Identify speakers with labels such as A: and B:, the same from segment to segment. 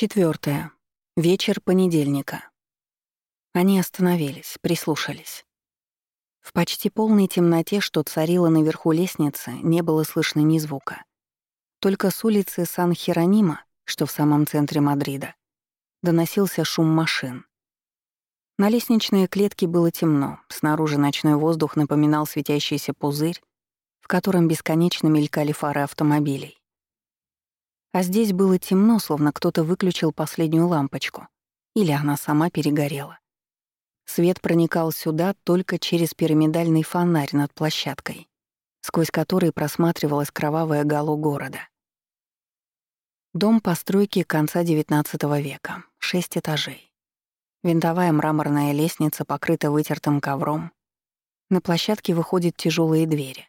A: Четвертое. Вечер понедельника. Они остановились, прислушались. В почти полной темноте, что царила наверху лестницы, не было слышно ни звука. Только с улицы Сан-Херонима, что в самом центре Мадрида, доносился шум машин. На лестничной клетке было темно, снаружи ночной воздух напоминал светящийся пузырь, в котором бесконечно мелькали фары автомобилей. А здесь было темно, словно кто-то выключил последнюю лампочку. Или она сама перегорела. Свет проникал сюда только через пирамидальный фонарь над площадкой, сквозь который просматривалась кровавая гало города. Дом постройки конца XIX века, шесть этажей. Винтовая мраморная лестница покрыта вытертым ковром. На площадке выходят тяжелые двери.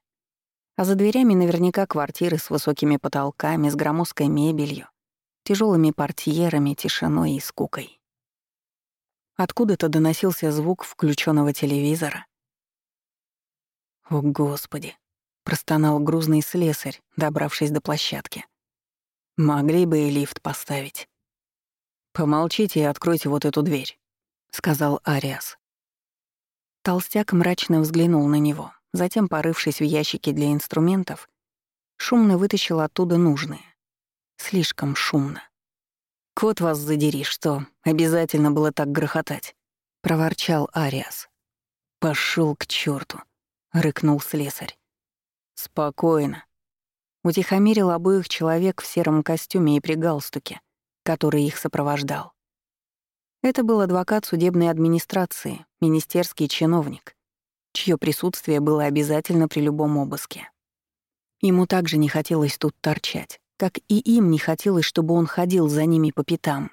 A: А за дверями наверняка квартиры с высокими потолками, с громоздкой мебелью, тяжелыми портьерами, тишиной и скукой. Откуда-то доносился звук включенного телевизора. «О, Господи!» — простонал грузный слесарь, добравшись до площадки. «Могли бы и лифт поставить». «Помолчите и откройте вот эту дверь», — сказал Ариас. Толстяк мрачно взглянул на него. Затем, порывшись в ящике для инструментов, шумно вытащил оттуда нужные. Слишком шумно. «Кот вас задери, что обязательно было так грохотать», — проворчал Ариас. Пошел к черту, рыкнул слесарь. «Спокойно». Утихомирил обоих человек в сером костюме и при галстуке, который их сопровождал. Это был адвокат судебной администрации, министерский чиновник, чье присутствие было обязательно при любом обыске. Ему также не хотелось тут торчать, как и им не хотелось, чтобы он ходил за ними по пятам.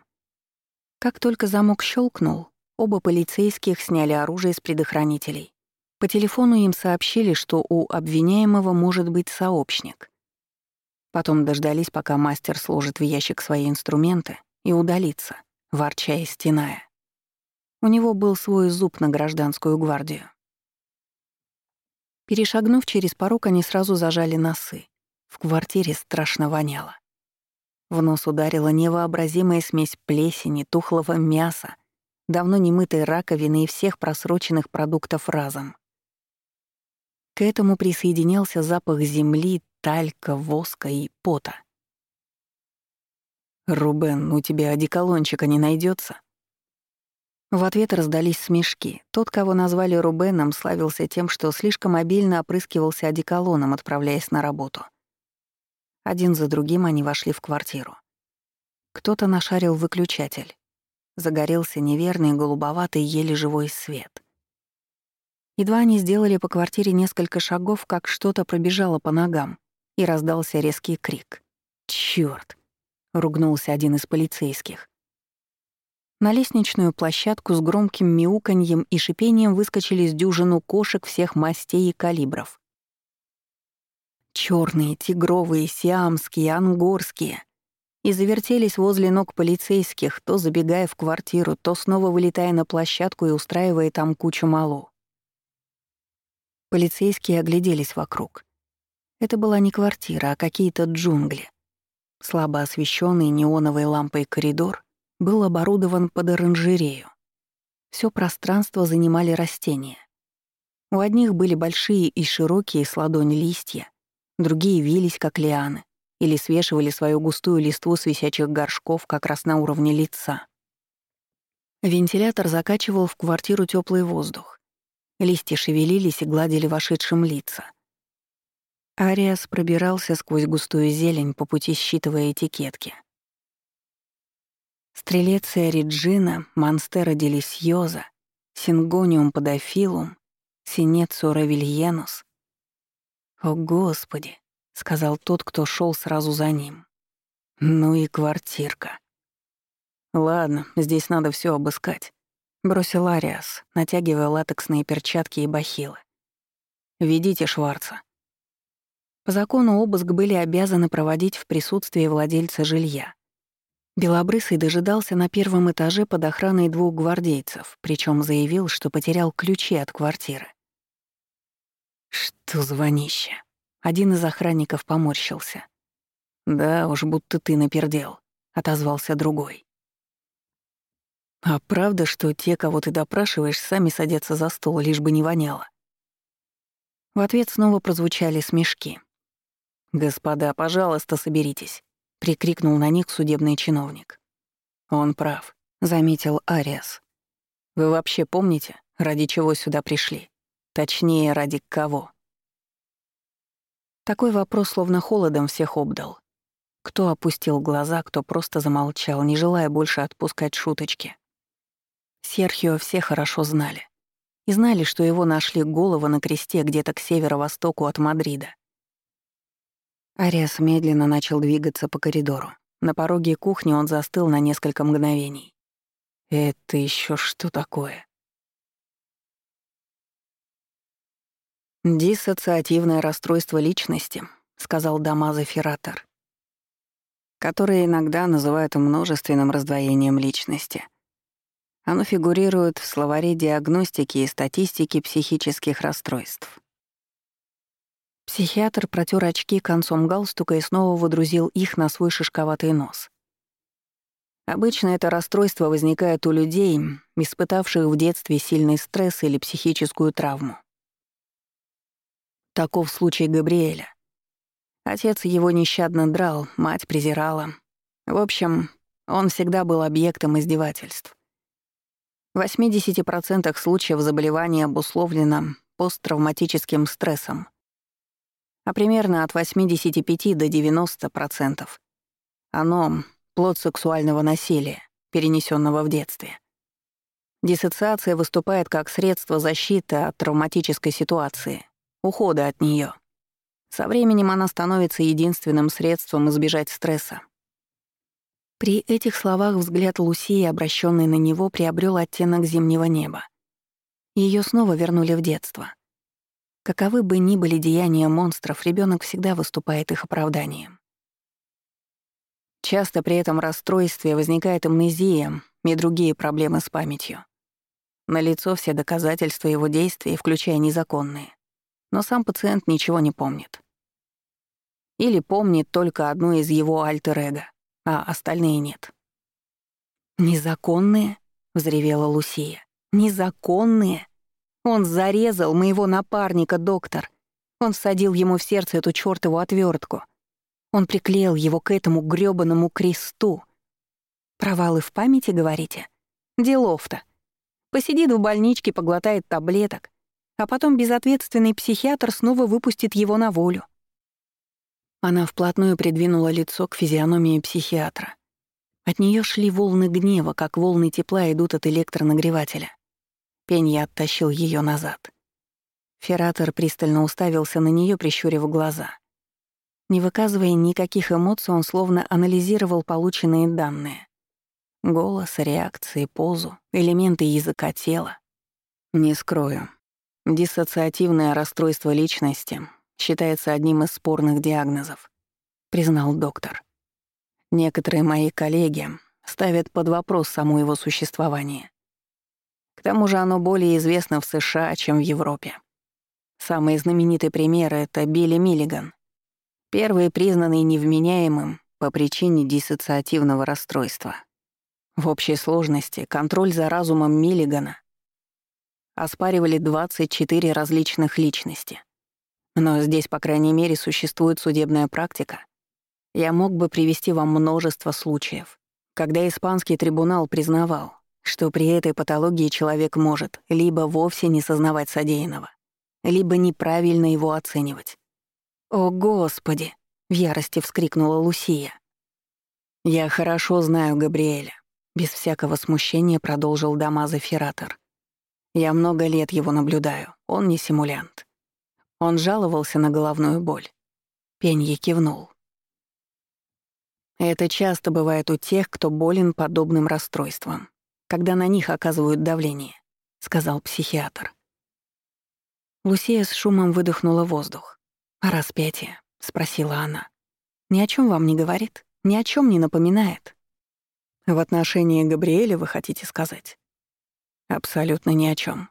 A: Как только замок щелкнул, оба полицейских сняли оружие с предохранителей. По телефону им сообщили, что у обвиняемого может быть сообщник. Потом дождались, пока мастер сложит в ящик свои инструменты и удалится, ворча и стеная. У него был свой зуб на гражданскую гвардию. Перешагнув через порог, они сразу зажали носы. В квартире страшно воняло. В нос ударила невообразимая смесь плесени, тухлого мяса, давно немытой раковины и всех просроченных продуктов разом. К этому присоединялся запах земли, талька, воска и пота. «Рубен, у тебя одеколончика не найдется? В ответ раздались смешки. Тот, кого назвали Рубеном, славился тем, что слишком обильно опрыскивался одеколоном, отправляясь на работу. Один за другим они вошли в квартиру. Кто-то нашарил выключатель. Загорелся неверный, голубоватый, еле живой свет. Едва они сделали по квартире несколько шагов, как что-то пробежало по ногам, и раздался резкий крик. «Чёрт!» — ругнулся один из полицейских. На лестничную площадку с громким мяуканьем и шипением выскочили с дюжину кошек всех мастей и калибров. Черные, тигровые, сиамские, ангорские. И завертелись возле ног полицейских, то забегая в квартиру, то снова вылетая на площадку и устраивая там кучу малу. Полицейские огляделись вокруг. Это была не квартира, а какие-то джунгли. Слабо освещенный неоновой лампой коридор, был оборудован под оранжерею. Все пространство занимали растения. У одних были большие и широкие с ладонь листья, другие вились, как лианы, или свешивали свою густую листву с висячих горшков как раз на уровне лица. Вентилятор закачивал в квартиру теплый воздух. Листья шевелились и гладили вошедшим лица. Ариас пробирался сквозь густую зелень по пути считывая этикетки. Стрелеция Реджина, Монстера Делисьоза, Сингониум Подофилум, Синецу Равильенус. «О, Господи!» — сказал тот, кто шел сразу за ним. «Ну и квартирка». «Ладно, здесь надо все обыскать», — бросил Ариас, натягивая латексные перчатки и бахилы. «Ведите Шварца». По закону обыск были обязаны проводить в присутствии владельца жилья. Белобрысый дожидался на первом этаже под охраной двух гвардейцев, причем заявил, что потерял ключи от квартиры. «Что за вонище?» Один из охранников поморщился. «Да уж, будто ты напердел», — отозвался другой. «А правда, что те, кого ты допрашиваешь, сами садятся за стол, лишь бы не воняло?» В ответ снова прозвучали смешки. «Господа, пожалуйста, соберитесь», — прикрикнул на них судебный чиновник. «Он прав», — заметил Ариас. «Вы вообще помните, ради чего сюда пришли? Точнее, ради кого?» Такой вопрос словно холодом всех обдал. Кто опустил глаза, кто просто замолчал, не желая больше отпускать шуточки. Серхио все хорошо знали. И знали, что его нашли голову на кресте где-то к северо-востоку от Мадрида. Ариас медленно начал двигаться по коридору. На пороге кухни он застыл на несколько мгновений. «Это еще что такое?» «Диссоциативное расстройство личности», — сказал Дамаза Ферратор, которое иногда называют множественным раздвоением личности. Оно фигурирует в словаре диагностики и статистики психических расстройств. Психиатр протер очки концом галстука и снова выдрузил их на свой шишковатый нос. Обычно это расстройство возникает у людей, испытавших в детстве сильный стресс или психическую травму. Таков случай Габриэля. Отец его нещадно драл, мать презирала. В общем, он всегда был объектом издевательств. В 80% случаев заболевание обусловлено посттравматическим стрессом, а примерно от 85 до 90% оно — плод сексуального насилия, перенесенного в детстве. Диссоциация выступает как средство защиты от травматической ситуации, ухода от нее. Со временем она становится единственным средством избежать стресса. При этих словах взгляд Лусии, обращенный на него, приобрел оттенок зимнего неба. Ее снова вернули в детство. Каковы бы ни были деяния монстров, ребенок всегда выступает их оправданием. Часто при этом расстройстве возникает амнезия и другие проблемы с памятью. Налицо все доказательства его действий, включая незаконные но сам пациент ничего не помнит. Или помнит только одно из его альтер-эго, а остальные нет. «Незаконные?» — взревела Лусия. «Незаконные? Он зарезал моего напарника, доктор. Он всадил ему в сердце эту чёртову отвертку. Он приклеил его к этому грёбаному кресту. Провалы в памяти, говорите? Делов-то. Посидит в больничке, поглотает таблеток, а потом безответственный психиатр снова выпустит его на волю. Она вплотную придвинула лицо к физиономии психиатра. От нее шли волны гнева, как волны тепла идут от электронагревателя. Пенья оттащил ее назад. Фератор пристально уставился на нее, прищурив глаза. Не выказывая никаких эмоций, он словно анализировал полученные данные. Голос, реакции, позу, элементы языка тела. Не скрою, Диссоциативное расстройство личности считается одним из спорных диагнозов, признал доктор. Некоторые мои коллеги ставят под вопрос само его существование. Тому же оно более известно в США, чем в Европе. Самый знаменитый пример — это Билли Миллиган, первый признанный невменяемым по причине диссоциативного расстройства. В общей сложности контроль за разумом Миллигана оспаривали 24 различных личности. Но здесь, по крайней мере, существует судебная практика. Я мог бы привести вам множество случаев, когда испанский трибунал признавал, что при этой патологии человек может либо вовсе не сознавать содеянного, либо неправильно его оценивать. «О, Господи!» — в ярости вскрикнула Лусия. «Я хорошо знаю Габриэля», — без всякого смущения продолжил Дамаза Ферратор. Я много лет его наблюдаю, он не симулянт. Он жаловался на головную боль. Пенье кивнул. Это часто бывает у тех, кто болен подобным расстройством, когда на них оказывают давление, сказал психиатр. Лусия с шумом выдохнула воздух. «А распятие?» — спросила она. «Ни о чем вам не говорит? Ни о чем не напоминает?» «В отношении Габриэля вы хотите сказать?» Абсолютно ни о чем.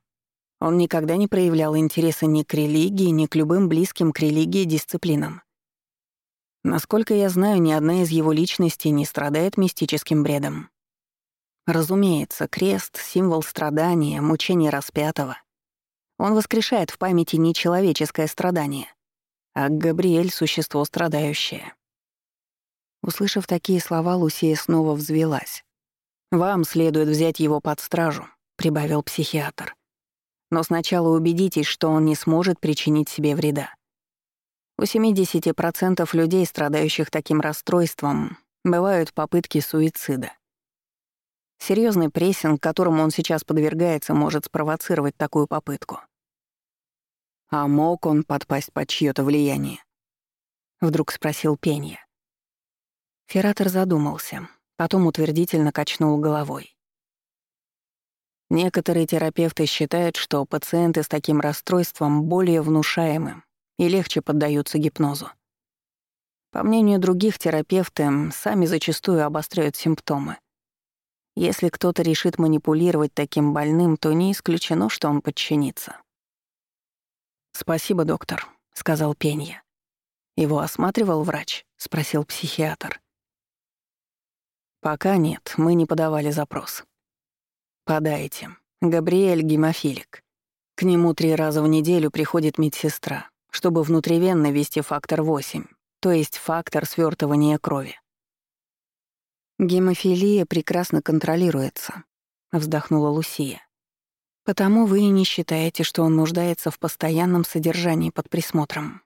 A: Он никогда не проявлял интереса ни к религии, ни к любым близким к религии дисциплинам. Насколько я знаю, ни одна из его личностей не страдает мистическим бредом. Разумеется, крест — символ страдания, мучения распятого. Он воскрешает в памяти нечеловеческое страдание, а Габриэль — существо страдающее. Услышав такие слова, Лусия снова взвелась. «Вам следует взять его под стражу», — прибавил психиатр. «Но сначала убедитесь, что он не сможет причинить себе вреда. У 70% людей, страдающих таким расстройством, бывают попытки суицида. Серьезный прессинг, которому он сейчас подвергается, может спровоцировать такую попытку. А мог он подпасть под чьё-то влияние? Вдруг спросил Пенья. Фератор задумался, потом утвердительно качнул головой. Некоторые терапевты считают, что пациенты с таким расстройством более внушаемы и легче поддаются гипнозу. По мнению других, терапевты сами зачастую обостряют симптомы. Если кто-то решит манипулировать таким больным, то не исключено, что он подчинится. «Спасибо, доктор», — сказал Пенья. «Его осматривал врач?» — спросил психиатр. «Пока нет, мы не подавали запрос». «Подайте. Габриэль гемофилик. К нему три раза в неделю приходит медсестра, чтобы внутривенно ввести фактор 8, то есть фактор свертывания крови. «Гемофилия прекрасно контролируется», — вздохнула Лусия. «Потому вы и не считаете, что он нуждается в постоянном содержании под присмотром».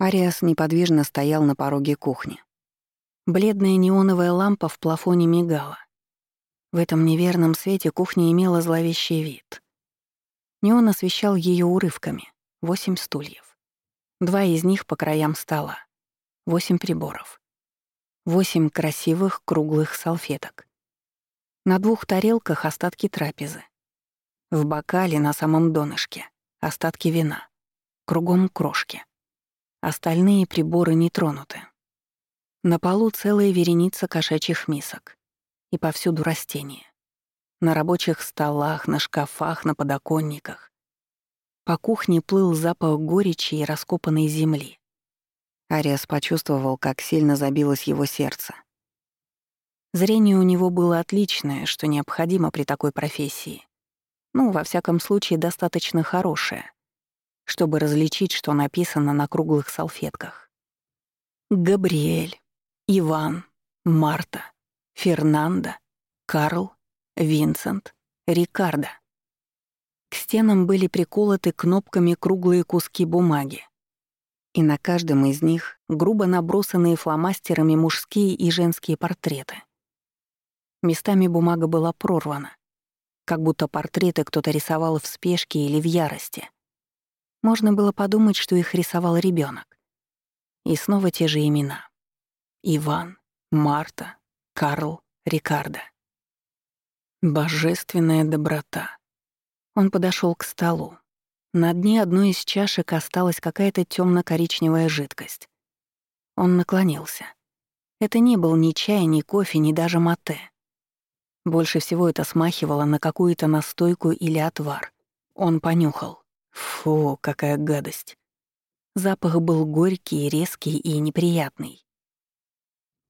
A: Ариас неподвижно стоял на пороге кухни. Бледная неоновая лампа в плафоне мигала. В этом неверном свете кухня имела зловещий вид. Неон освещал ее урывками. Восемь стульев. Два из них по краям стола восемь приборов. Восемь красивых круглых салфеток. На двух тарелках остатки трапезы. В бокале на самом донышке остатки вина. Кругом крошки. Остальные приборы не тронуты. На полу целая вереница кошачьих мисок. И повсюду растения. На рабочих столах, на шкафах, на подоконниках. По кухне плыл запах горечи и раскопанной земли. Ариас почувствовал, как сильно забилось его сердце. Зрение у него было отличное, что необходимо при такой профессии. Ну, во всяком случае, достаточно хорошее, чтобы различить, что написано на круглых салфетках. Габриэль, Иван, Марта, Фернандо, Карл, Винсент, Рикардо. К стенам были приколоты кнопками круглые куски бумаги, и на каждом из них грубо набросанные фломастерами мужские и женские портреты. Местами бумага была прорвана, как будто портреты кто-то рисовал в спешке или в ярости. Можно было подумать, что их рисовал ребенок. И снова те же имена. Иван, Марта, Карл, Рикардо. Божественная доброта. Он подошел к столу, на дне одной из чашек осталась какая-то темно коричневая жидкость. Он наклонился. Это не был ни чай, ни кофе, ни даже мате. Больше всего это смахивало на какую-то настойку или отвар. Он понюхал. Фу, какая гадость. Запах был горький, резкий и неприятный.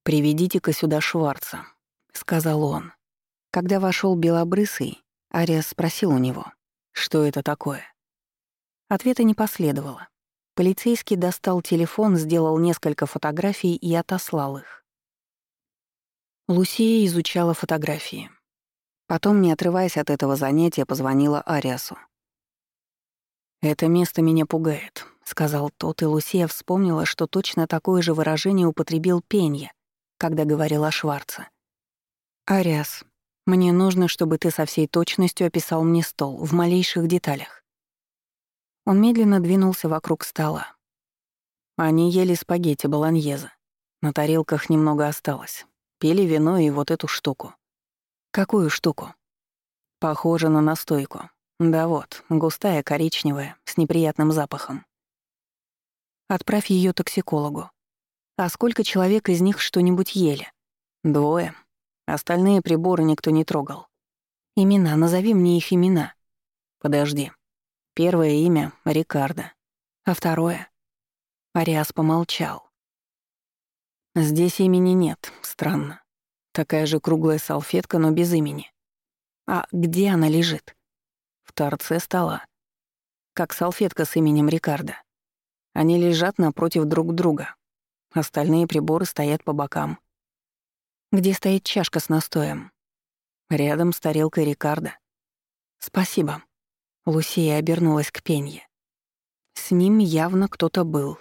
A: «Приведите-ка сюда Шварца», — сказал он. Когда вошел Белобрысый, Ариас спросил у него, что это такое. Ответа не последовало. Полицейский достал телефон, сделал несколько фотографий и отослал их. Лусия изучала фотографии. Потом, не отрываясь от этого занятия, позвонила Ариасу. «Это место меня пугает», — сказал тот, и Лусия вспомнила, что точно такое же выражение употребил Пенья, когда говорил о Шварце. «Ариас, мне нужно, чтобы ты со всей точностью описал мне стол, в малейших деталях. Он медленно двинулся вокруг стола. Они ели спагетти болоньезе. На тарелках немного осталось. Пили вино и вот эту штуку. Какую штуку? Похоже на настойку. Да вот, густая, коричневая, с неприятным запахом. Отправь ее токсикологу. А сколько человек из них что-нибудь ели? Двое. Остальные приборы никто не трогал. Имена, назови мне их имена. Подожди. Первое имя — Рикардо, а второе — Ариас помолчал. Здесь имени нет, странно. Такая же круглая салфетка, но без имени. А где она лежит? В торце стола. Как салфетка с именем Рикардо. Они лежат напротив друг друга. Остальные приборы стоят по бокам. Где стоит чашка с настоем? Рядом с тарелкой Рикардо. «Спасибо». Лусия обернулась к Пенье. С ним явно кто-то был,